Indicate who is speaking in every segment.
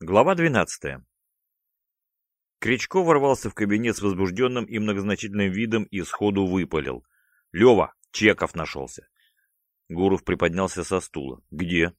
Speaker 1: Глава 12. Кричко ворвался в кабинет с возбужденным и многозначительным видом и сходу выпалил. «Лева, Чеков нашелся!» Гуров приподнялся со стула. «Где?»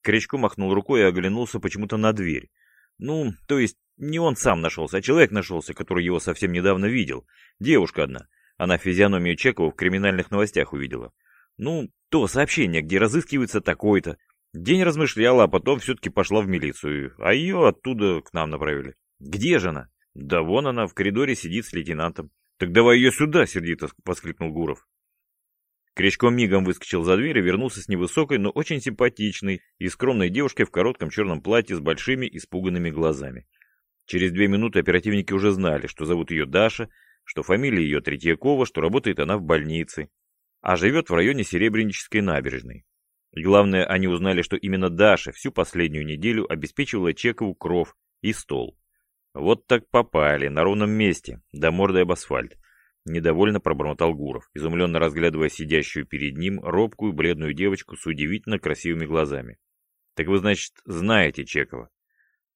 Speaker 1: Кричко махнул рукой и оглянулся почему-то на дверь. Ну, то есть, не он сам нашелся, а человек нашелся, который его совсем недавно видел. Девушка одна. Она физиономию Чекова в криминальных новостях увидела. Ну, то сообщение, где разыскивается такой-то, День размышляла, а потом все-таки пошла в милицию, а ее оттуда к нам направили. Где же она? Да вон она, в коридоре сидит с лейтенантом. Так давай ее сюда, сердито воскликнул Гуров. Кричко мигом выскочил за дверь и вернулся с невысокой, но очень симпатичной и скромной девушкой в коротком черном платье с большими испуганными глазами. Через две минуты оперативники уже знали, что зовут ее Даша, что фамилия ее Третьякова, что работает она в больнице, а живет в районе Серебрянической набережной. Главное, они узнали, что именно Даша всю последнюю неделю обеспечивала Чекову кров и стол. Вот так попали, на ровном месте, до морды об асфальт. Недовольно пробормотал Гуров, изумленно разглядывая сидящую перед ним робкую бледную девочку с удивительно красивыми глазами. «Так вы, значит, знаете Чекова?»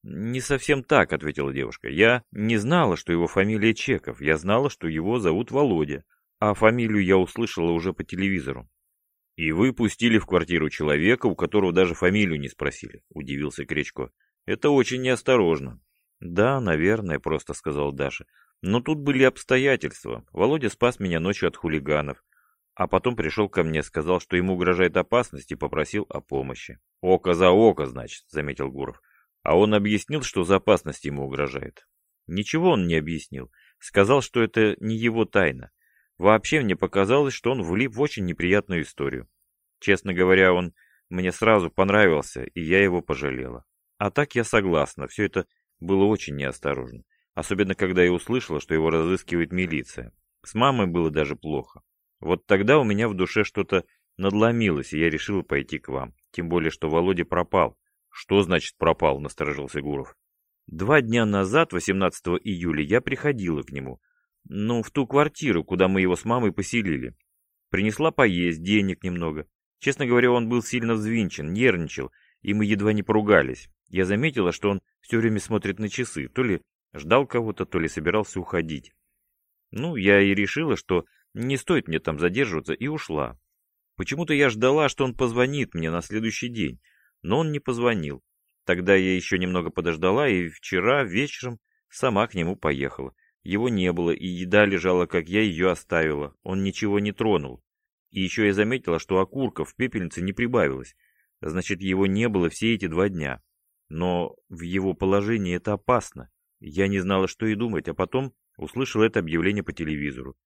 Speaker 1: «Не совсем так», — ответила девушка. «Я не знала, что его фамилия Чеков. Я знала, что его зовут Володя. А фамилию я услышала уже по телевизору. «И вы пустили в квартиру человека, у которого даже фамилию не спросили», — удивился Кречко. «Это очень неосторожно». «Да, наверное», — просто сказал Даша. «Но тут были обстоятельства. Володя спас меня ночью от хулиганов. А потом пришел ко мне, сказал, что ему угрожает опасность и попросил о помощи». «Око за око, значит», — заметил Гуров. «А он объяснил, что за опасность ему угрожает?» «Ничего он не объяснил. Сказал, что это не его тайна. Вообще мне показалось, что он влип в очень неприятную историю. Честно говоря, он мне сразу понравился, и я его пожалела. А так я согласна, все это было очень неосторожно. Особенно, когда я услышала, что его разыскивает милиция. С мамой было даже плохо. Вот тогда у меня в душе что-то надломилось, и я решила пойти к вам. Тем более, что Володя пропал. Что значит пропал, насторожился Гуров. Два дня назад, 18 июля, я приходила к нему. Ну, в ту квартиру, куда мы его с мамой поселили. Принесла поесть, денег немного. Честно говоря, он был сильно взвинчен, нервничал, и мы едва не поругались. Я заметила, что он все время смотрит на часы, то ли ждал кого-то, то ли собирался уходить. Ну, я и решила, что не стоит мне там задерживаться, и ушла. Почему-то я ждала, что он позвонит мне на следующий день, но он не позвонил. Тогда я еще немного подождала, и вчера вечером сама к нему поехала. Его не было, и еда лежала, как я ее оставила. Он ничего не тронул. И еще я заметила, что окурков в пепельнице не прибавилось. Значит, его не было все эти два дня. Но в его положении это опасно. Я не знала, что и думать, а потом услышал это объявление по телевизору.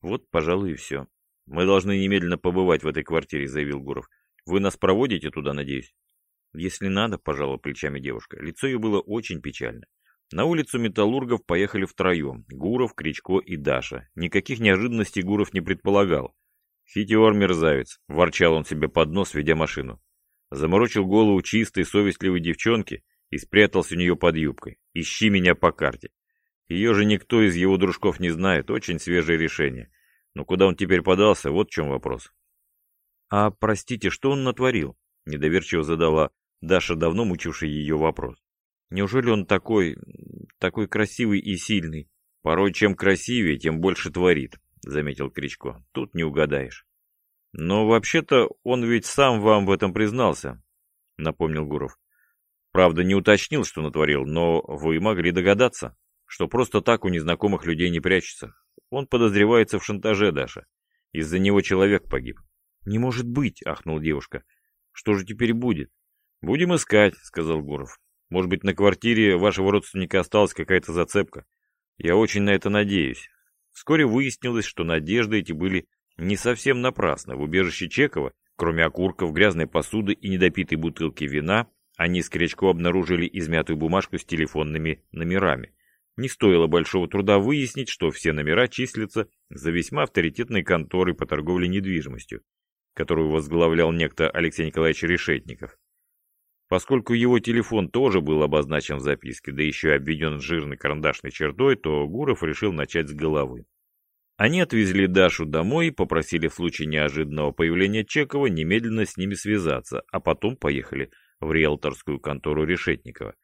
Speaker 1: Вот, пожалуй, и все. «Мы должны немедленно побывать в этой квартире», — заявил Гуров. «Вы нас проводите туда, надеюсь?» «Если надо», — пожала плечами девушка. Лицо ее было очень печально. На улицу Металлургов поехали втроем. Гуров, Кричко и Даша. Никаких неожиданностей Гуров не предполагал. «Хитер мерзавец», — ворчал он себе под нос, ведя машину. Заморочил голову чистой, совестливой девчонки и спрятался у нее под юбкой. «Ищи меня по карте». Ее же никто из его дружков не знает, очень свежее решение. Но куда он теперь подался, вот в чем вопрос. «А, простите, что он натворил?» — недоверчиво задала Даша, давно мучивший ее вопрос. Неужели он такой, такой красивый и сильный? Порой чем красивее, тем больше творит, заметил Кричко. Тут не угадаешь. Но вообще-то он ведь сам вам в этом признался, напомнил Гуров. Правда, не уточнил, что натворил, но вы могли догадаться, что просто так у незнакомых людей не прячется. Он подозревается в шантаже, Даша. Из-за него человек погиб. Не может быть, ахнула девушка. Что же теперь будет? Будем искать, сказал Гуров. Может быть, на квартире вашего родственника осталась какая-то зацепка. Я очень на это надеюсь. Вскоре выяснилось, что надежды эти были не совсем напрасны. В убежище Чекова, кроме окурков, грязной посуды и недопитой бутылки вина, они с Крячко обнаружили измятую бумажку с телефонными номерами. Не стоило большого труда выяснить, что все номера числятся за весьма авторитетной конторой по торговле недвижимостью, которую возглавлял некто Алексей Николаевич Решетников. Поскольку его телефон тоже был обозначен в записке, да еще и обведен жирной карандашной чертой, то Гуров решил начать с головы. Они отвезли Дашу домой и попросили в случае неожиданного появления Чекова немедленно с ними связаться, а потом поехали в риэлторскую контору Решетникова.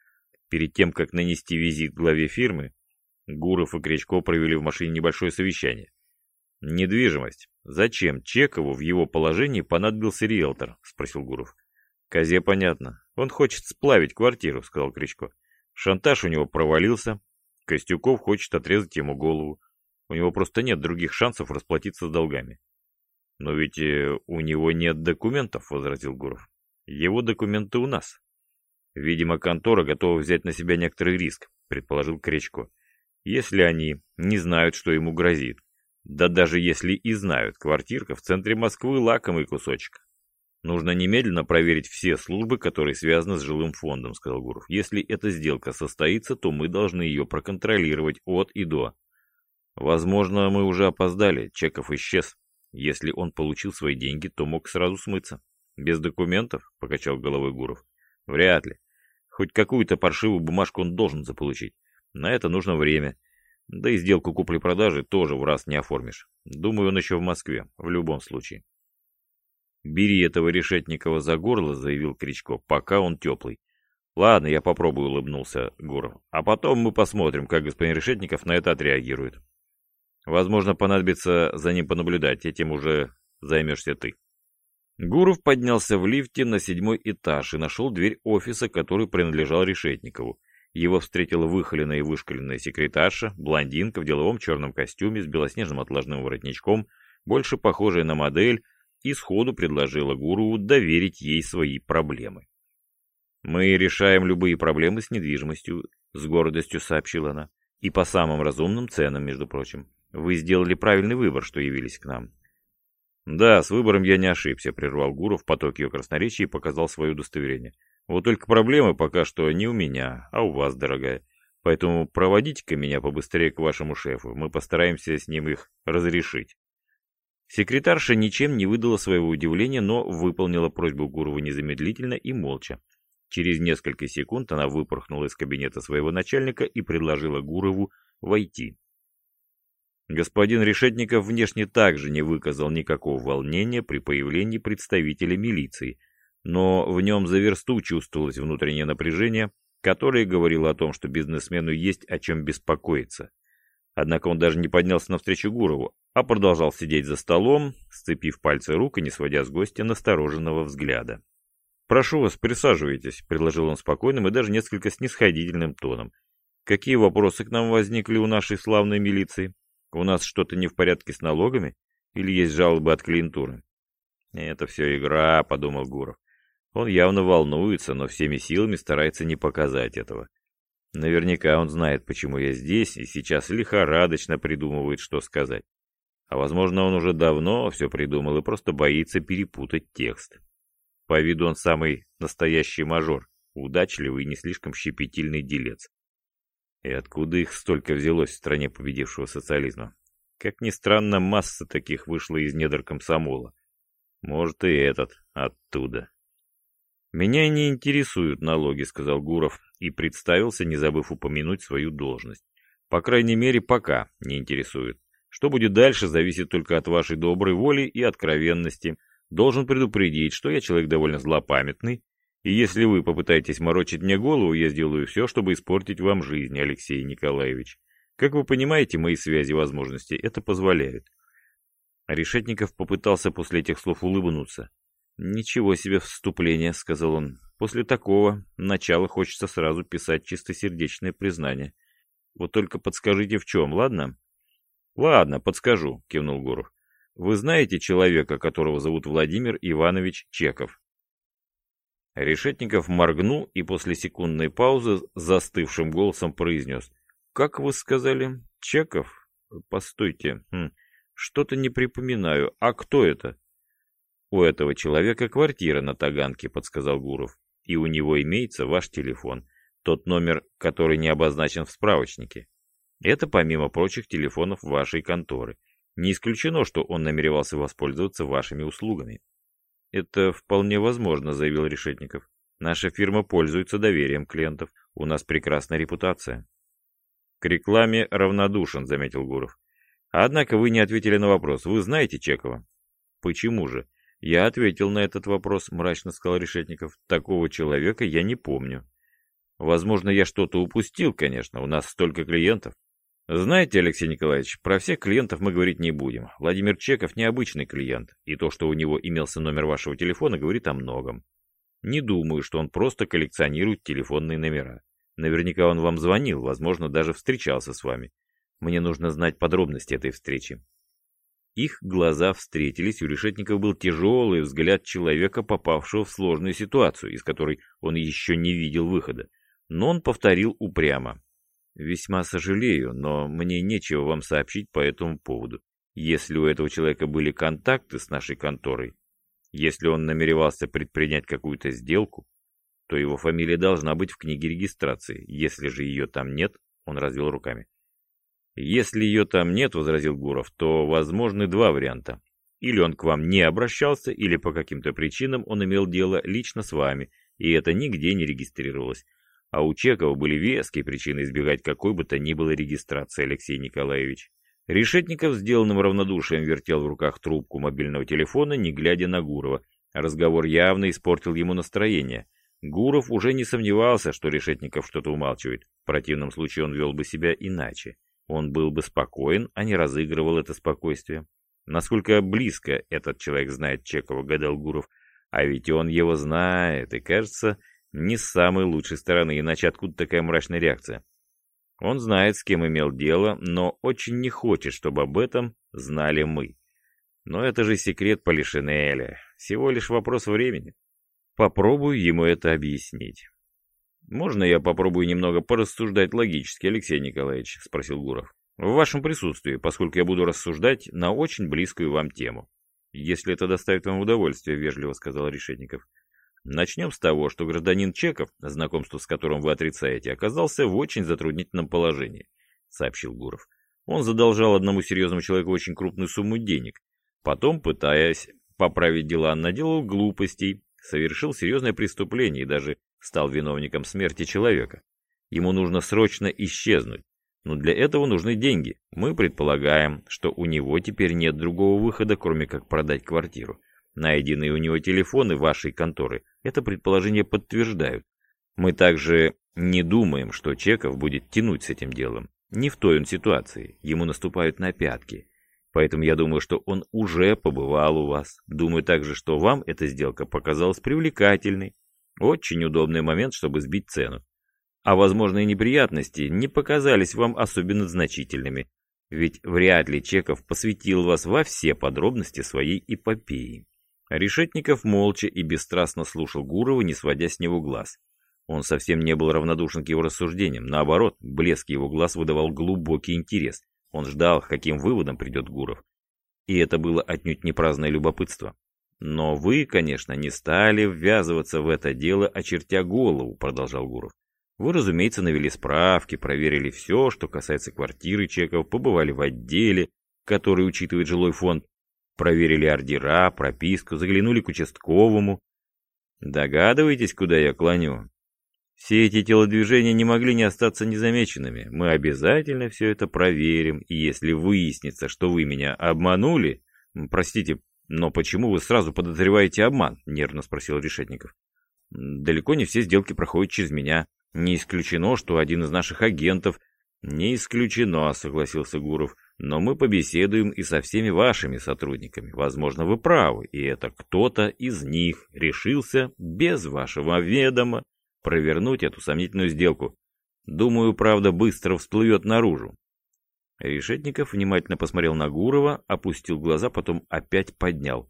Speaker 1: Перед тем, как нанести визит главе фирмы, Гуров и Кречко провели в машине небольшое совещание. «Недвижимость. Зачем Чекову в его положении понадобился риэлтор?» – спросил Гуров. «Козе понятно. Он хочет сплавить квартиру», – сказал Кричко. «Шантаж у него провалился. Костюков хочет отрезать ему голову. У него просто нет других шансов расплатиться с долгами». «Но ведь э, у него нет документов», — возразил Гуров. «Его документы у нас». «Видимо, контора готова взять на себя некоторый риск», — предположил Кречко. «Если они не знают, что ему грозит. Да даже если и знают, квартирка в центре Москвы — лакомый кусочек. Нужно немедленно проверить все службы, которые связаны с жилым фондом», — сказал Гуров. «Если эта сделка состоится, то мы должны ее проконтролировать от и до». «Возможно, мы уже опоздали. Чеков исчез», если он получил свои деньги, то мог сразу смыться. Без документов, покачал головой Гуров. Вряд ли. Хоть какую-то паршивую бумажку он должен заполучить. На это нужно время. Да и сделку купли-продажи тоже в раз не оформишь. Думаю, он еще в Москве, в любом случае. «Бери этого Решетникова за горло», — заявил Кричко, — «пока он теплый». «Ладно, я попробую», — улыбнулся Гуров. «А потом мы посмотрим, как господин Решетников на это отреагирует». Возможно, понадобится за ним понаблюдать, этим уже займешься ты. Гуров поднялся в лифте на седьмой этаж и нашел дверь офиса, который принадлежал Решетникову. Его встретила выхоленная и вышкаленная секретарша, блондинка в деловом черном костюме с белоснежным отложным воротничком, больше похожая на модель, и сходу предложила Гурову доверить ей свои проблемы. «Мы решаем любые проблемы с недвижимостью», — с гордостью сообщила она. «И по самым разумным ценам, между прочим. Вы сделали правильный выбор, что явились к нам. Да, с выбором я не ошибся, прервал Гуров поток ее красноречия и показал свое удостоверение. Вот только проблемы пока что не у меня, а у вас, дорогая. Поэтому проводите-ка меня побыстрее к вашему шефу, мы постараемся с ним их разрешить. Секретарша ничем не выдала своего удивления, но выполнила просьбу Гурова незамедлительно и молча. Через несколько секунд она выпорхнула из кабинета своего начальника и предложила Гурову войти. Господин Решетников внешне также не выказал никакого волнения при появлении представителя милиции, но в нем за версту чувствовалось внутреннее напряжение, которое говорило о том, что бизнесмену есть о чем беспокоиться. Однако он даже не поднялся навстречу Гурову, а продолжал сидеть за столом, сцепив пальцы рук и не сводя с гостя настороженного взгляда. «Прошу вас, присаживайтесь», — предложил он спокойным и даже несколько снисходительным тоном. «Какие вопросы к нам возникли у нашей славной милиции?» У нас что-то не в порядке с налогами? Или есть жалобы от клиентуры? Это все игра, подумал Гуров. Он явно волнуется, но всеми силами старается не показать этого. Наверняка он знает, почему я здесь, и сейчас лихорадочно придумывает, что сказать. А возможно, он уже давно все придумал и просто боится перепутать текст. По виду он самый настоящий мажор, удачливый и не слишком щепетильный делец. И откуда их столько взялось в стране победившего социализма? Как ни странно, масса таких вышла из недр комсомола. Может, и этот оттуда. «Меня не интересуют налоги», — сказал Гуров и представился, не забыв упомянуть свою должность. «По крайней мере, пока не интересует. Что будет дальше, зависит только от вашей доброй воли и откровенности. Должен предупредить, что я человек довольно злопамятный и если вы попытаетесь морочить мне голову, я сделаю все, чтобы испортить вам жизнь, Алексей Николаевич. Как вы понимаете, мои связи и возможности это позволяют. Решетников попытался после этих слов улыбнуться. «Ничего себе вступление», — сказал он. «После такого начала хочется сразу писать чистосердечное признание. Вот только подскажите в чем, ладно?» «Ладно, подскажу», — кивнул Гуров. «Вы знаете человека, которого зовут Владимир Иванович Чеков?» Решетников моргнул и после секундной паузы застывшим голосом произнес. «Как вы сказали? Чеков? Постойте, хм, что-то не припоминаю. А кто это?» «У этого человека квартира на Таганке», — подсказал Гуров. «И у него имеется ваш телефон, тот номер, который не обозначен в справочнике. Это помимо прочих телефонов вашей конторы. Не исключено, что он намеревался воспользоваться вашими услугами». «Это вполне возможно», — заявил Решетников. «Наша фирма пользуется доверием клиентов. У нас прекрасная репутация». «К рекламе равнодушен», — заметил Гуров. «Однако вы не ответили на вопрос. Вы знаете Чекова?» «Почему же?» «Я ответил на этот вопрос», — мрачно сказал Решетников. «Такого человека я не помню». Возможно, я что-то упустил, конечно, у нас столько клиентов. Знаете, Алексей Николаевич, про всех клиентов мы говорить не будем. Владимир Чеков необычный клиент, и то, что у него имелся номер вашего телефона, говорит о многом. Не думаю, что он просто коллекционирует телефонные номера. Наверняка он вам звонил, возможно, даже встречался с вами. Мне нужно знать подробности этой встречи. Их глаза встретились, у Решетников был тяжелый взгляд человека, попавшего в сложную ситуацию, из которой он еще не видел выхода. Но он повторил упрямо. Весьма сожалею, но мне нечего вам сообщить по этому поводу. Если у этого человека были контакты с нашей конторой, если он намеревался предпринять какую-то сделку, то его фамилия должна быть в книге регистрации. Если же ее там нет, он развел руками. Если ее там нет, возразил Гуров, то возможны два варианта. Или он к вам не обращался, или по каким-то причинам он имел дело лично с вами, и это нигде не регистрировалось. А у Чекова были веские причины избегать какой бы то ни было регистрации, Алексей Николаевич. Решетников сделанным равнодушием вертел в руках трубку мобильного телефона, не глядя на Гурова. Разговор явно испортил ему настроение. Гуров уже не сомневался, что Решетников что-то умалчивает. В противном случае он вел бы себя иначе. Он был бы спокоен, а не разыгрывал это спокойствие. Насколько близко этот человек знает Чекова, гадал Гуров. А ведь он его знает, и, кажется, не с самой лучшей стороны, иначе откуда такая мрачная реакция? Он знает, с кем имел дело, но очень не хочет, чтобы об этом знали мы. Но это же секрет Полишинеля, всего лишь вопрос времени. Попробую ему это объяснить. «Можно я попробую немного порассуждать логически, Алексей Николаевич?» — спросил Гуров. «В вашем присутствии, поскольку я буду рассуждать на очень близкую вам тему». «Если это доставит вам удовольствие», — вежливо сказал Решетников. Начнем с того, что гражданин Чеков, знакомство с которым вы отрицаете, оказался в очень затруднительном положении, сообщил Гуров. Он задолжал одному серьезному человеку очень крупную сумму денег. Потом, пытаясь поправить дела, наделал глупостей, совершил серьезное преступление и даже стал виновником смерти человека. Ему нужно срочно исчезнуть. Но для этого нужны деньги. Мы предполагаем, что у него теперь нет другого выхода, кроме как продать квартиру. Найденные у него телефоны вашей конторы это предположение подтверждают. Мы также не думаем, что Чеков будет тянуть с этим делом. Не в той он ситуации, ему наступают на пятки. Поэтому я думаю, что он уже побывал у вас. Думаю также, что вам эта сделка показалась привлекательной. Очень удобный момент, чтобы сбить цену. А возможные неприятности не показались вам особенно значительными. Ведь вряд ли Чеков посвятил вас во все подробности своей эпопеи. Решетников молча и бесстрастно слушал Гурова, не сводя с него глаз. Он совсем не был равнодушен к его рассуждениям. Наоборот, блеск его глаз выдавал глубокий интерес. Он ждал, к каким выводам придет Гуров. И это было отнюдь не праздное любопытство. «Но вы, конечно, не стали ввязываться в это дело, очертя голову», — продолжал Гуров. «Вы, разумеется, навели справки, проверили все, что касается квартиры чеков, побывали в отделе, который учитывает жилой фонд, Проверили ордера, прописку, заглянули к участковому. Догадываетесь, куда я клоню? Все эти телодвижения не могли не остаться незамеченными. Мы обязательно все это проверим, и если выяснится, что вы меня обманули... Простите, но почему вы сразу подозреваете обман? Нервно спросил Решетников. Далеко не все сделки проходят через меня. Не исключено, что один из наших агентов... Не исключено, согласился Гуров. Но мы побеседуем и со всеми вашими сотрудниками. Возможно, вы правы, и это кто-то из них решился без вашего ведома провернуть эту сомнительную сделку. Думаю, правда быстро всплывет наружу. Решетников внимательно посмотрел на Гурова, опустил глаза, потом опять поднял.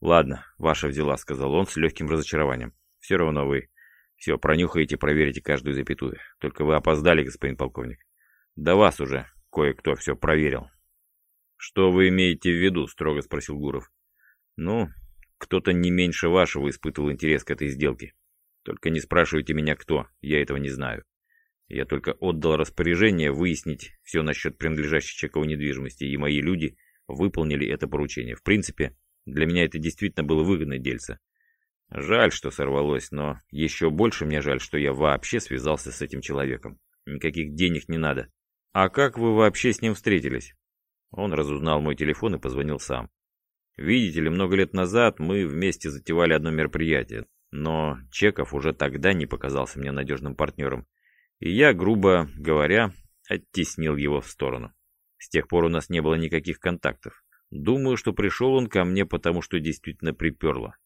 Speaker 1: «Ладно, ваша взяла», — сказал он с легким разочарованием. «Все равно вы все пронюхаете, проверите каждую запятую. Только вы опоздали, господин полковник. До вас уже кое-кто все проверил. «Что вы имеете в виду?» — строго спросил Гуров. «Ну, кто-то не меньше вашего испытывал интерес к этой сделке. Только не спрашивайте меня, кто, я этого не знаю. Я только отдал распоряжение выяснить все насчет принадлежащей Чекову недвижимости, и мои люди выполнили это поручение. В принципе, для меня это действительно было выгодное дельце. Жаль, что сорвалось, но еще больше мне жаль, что я вообще связался с этим человеком. Никаких денег не надо. «А как вы вообще с ним встретились?» Он разузнал мой телефон и позвонил сам. «Видите ли, много лет назад мы вместе затевали одно мероприятие. Но Чеков уже тогда не показался мне надежным партнером, и я, грубо говоря, оттеснил его в сторону. С тех пор у нас не было никаких контактов. Думаю, что пришел он ко мне, потому что действительно приперло.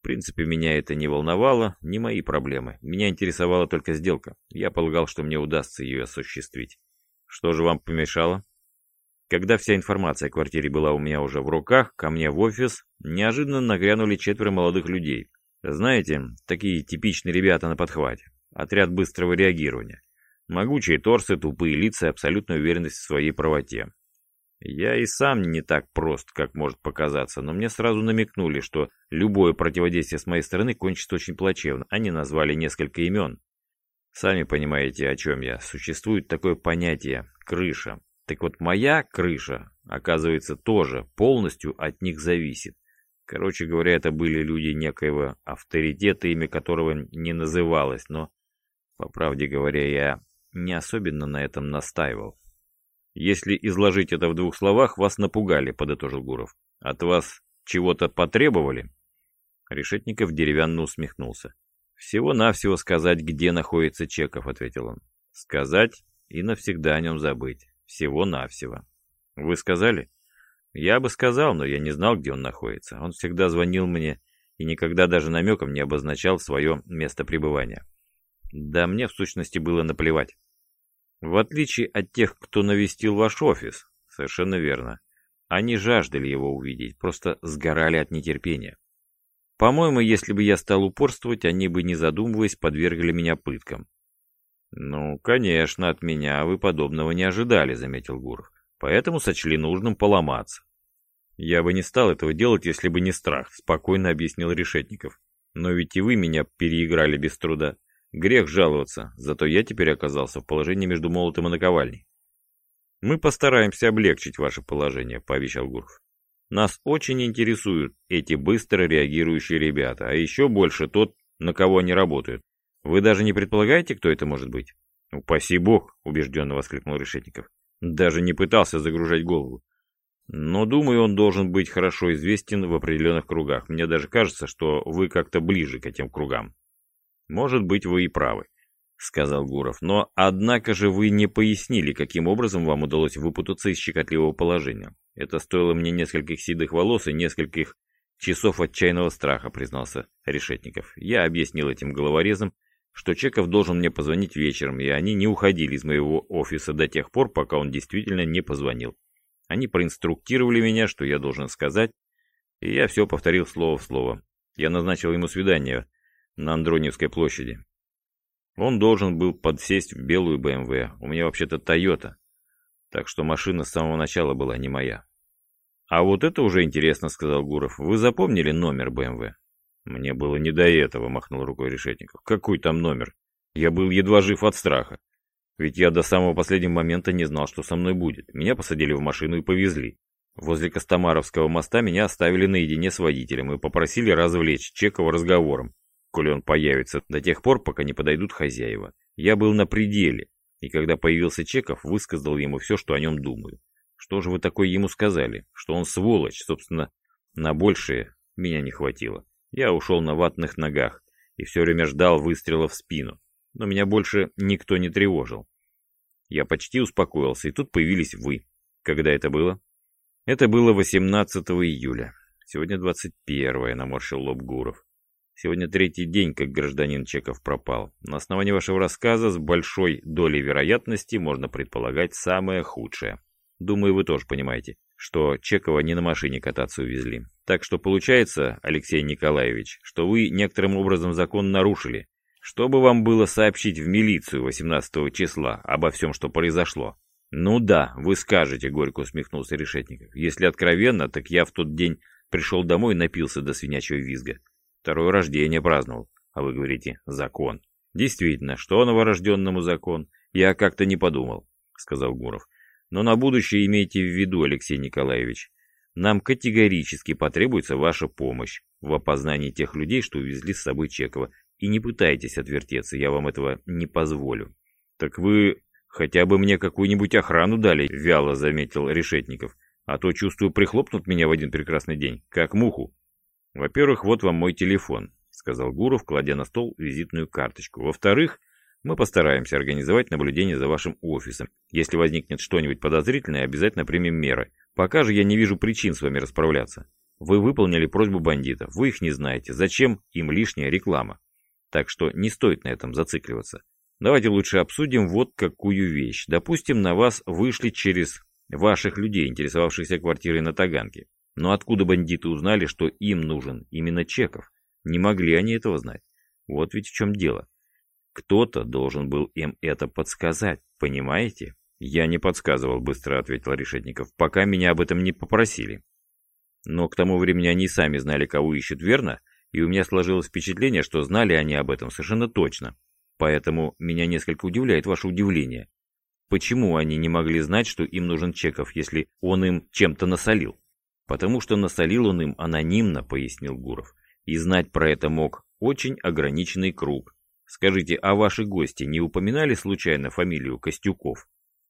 Speaker 1: В принципе, меня это не волновало, не мои проблемы. Меня интересовала только сделка. Я полагал, что мне удастся ее осуществить. Что же вам помешало? Когда вся информация о квартире была у меня уже в руках, ко мне в офис неожиданно нагрянули четверо молодых людей. Знаете, такие типичные ребята на подхвате. Отряд быстрого реагирования. Могучие торсы, тупые лица и абсолютная уверенность в своей правоте. Я и сам не так прост, как может показаться, но мне сразу намекнули, что любое противодействие с моей стороны кончится очень плачевно. Они назвали несколько имен. Сами понимаете, о чем я. Существует такое понятие «крыша». Так вот, моя крыша, оказывается, тоже полностью от них зависит. Короче говоря, это были люди некоего авторитета, имя которого не называлось, но, по правде говоря, я не особенно на этом настаивал. «Если изложить это в двух словах, вас напугали», — подытожил Гуров. «От вас чего-то потребовали?» Решетников деревянно усмехнулся. «Всего-навсего сказать, где находится Чеков», — ответил он. «Сказать и навсегда о нем забыть. Всего-навсего». «Вы сказали?» «Я бы сказал, но я не знал, где он находится. Он всегда звонил мне и никогда даже намеком не обозначал свое место пребывания. Да мне в сущности было наплевать. В отличие от тех, кто навестил ваш офис, совершенно верно. Они жаждали его увидеть, просто сгорали от нетерпения. По-моему, если бы я стал упорствовать, они бы, не задумываясь, подвергли меня пыткам. «Ну, конечно, от меня вы подобного не ожидали», — заметил Гуров. «Поэтому сочли нужным поломаться». «Я бы не стал этого делать, если бы не страх», — спокойно объяснил Решетников. «Но ведь и вы меня переиграли без труда. Грех жаловаться, зато я теперь оказался в положении между молотом и наковальней. «Мы постараемся облегчить ваше положение», — пообещал Гуров. «Нас очень интересуют эти быстро реагирующие ребята, а еще больше тот, на кого они работают. Вы даже не предполагаете, кто это может быть?» «Упаси бог», — убежденно воскликнул Решетников. «Даже не пытался загружать голову. Но, думаю, он должен быть хорошо известен в определенных кругах. Мне даже кажется, что вы как-то ближе к этим кругам». Может быть, вы и правы, сказал Гуров. Но, однако же, вы не пояснили, каким образом вам удалось выпутаться из щекотливого положения. Это стоило мне нескольких седых волос и нескольких часов отчаянного страха, признался Решетников. Я объяснил этим головорезам, что Чеков должен мне позвонить вечером, и они не уходили из моего офиса до тех пор, пока он действительно не позвонил. Они проинструктировали меня, что я должен сказать, и я все повторил слово в слово. Я назначил ему свидание на Андроневской площади. Он должен был подсесть в белую БМВ. У меня вообще-то Тойота. Так что машина с самого начала была не моя. А вот это уже интересно, сказал Гуров. Вы запомнили номер БМВ? Мне было не до этого, махнул рукой Решетников. Какой там номер? Я был едва жив от страха. Ведь я до самого последнего момента не знал, что со мной будет. Меня посадили в машину и повезли. Возле Костомаровского моста меня оставили наедине с водителем и попросили развлечь Чекова разговором коли он появится, до тех пор, пока не подойдут хозяева. Я был на пределе, и когда появился Чеков, высказал ему все, что о нем думаю. Что же вы такое ему сказали? Что он сволочь, собственно, на большее меня не хватило. Я ушел на ватных ногах и все время ждал выстрела в спину, но меня больше никто не тревожил. Я почти успокоился, и тут появились вы. Когда это было? Это было 18 июля. Сегодня 21 наморщил лоб Гуров. Сегодня третий день, как гражданин Чеков пропал. На основании вашего рассказа с большой долей вероятности можно предполагать самое худшее. Думаю, вы тоже понимаете, что Чекова не на машине кататься увезли. Так что получается, Алексей Николаевич, что вы некоторым образом закон нарушили. Чтобы вам было сообщить в милицию 18 числа обо всем, что произошло? Ну да, вы скажете, горько усмехнулся Решетников. Если откровенно, так я в тот день пришел домой и напился до свинячьего визга. Второе рождение праздновал. А вы говорите, закон. Действительно, что новорожденному закон? Я как-то не подумал, сказал Гуров. Но на будущее имейте в виду, Алексей Николаевич. Нам категорически потребуется ваша помощь в опознании тех людей, что увезли с собой Чекова. И не пытайтесь отвертеться, я вам этого не позволю. Так вы хотя бы мне какую-нибудь охрану дали, вяло заметил Решетников. А то, чувствую, прихлопнут меня в один прекрасный день, как муху. «Во-первых, вот вам мой телефон», — сказал Гуров, кладя на стол визитную карточку. Во-вторых, мы постараемся организовать наблюдение за вашим офисом. Если возникнет что-нибудь подозрительное, обязательно примем меры. Пока же я не вижу причин с вами расправляться. Вы выполнили просьбу бандитов, вы их не знаете. Зачем им лишняя реклама? Так что не стоит на этом зацикливаться. Давайте лучше обсудим вот какую вещь. Допустим, на вас вышли через ваших людей, интересовавшихся квартирой на Таганке. Но откуда бандиты узнали, что им нужен именно Чеков? Не могли они этого знать. Вот ведь в чем дело. Кто-то должен был им это подсказать, понимаете? Я не подсказывал, быстро ответил Решетников, пока меня об этом не попросили. Но к тому времени они сами знали, кого ищут, верно? И у меня сложилось впечатление, что знали они об этом совершенно точно. Поэтому меня несколько удивляет ваше удивление. Почему они не могли знать, что им нужен Чеков, если он им чем-то насолил? Потому что насолил он им анонимно, пояснил Гуров. И знать про это мог очень ограниченный круг. Скажите, а ваши гости не упоминали случайно фамилию Костюков?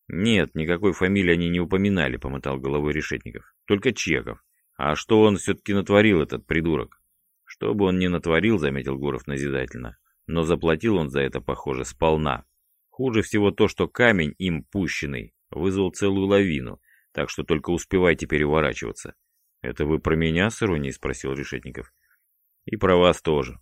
Speaker 1: Нет, никакой фамилии они не упоминали, помотал головой Решетников. Только Чеков. А что он все-таки натворил, этот придурок? Что бы он ни натворил, заметил Гуров назидательно, но заплатил он за это, похоже, сполна. Хуже всего то, что камень им пущенный вызвал целую лавину, так что только успевайте переворачиваться. «Это вы про меня?» — с иронией спросил Решетников. «И про вас тоже.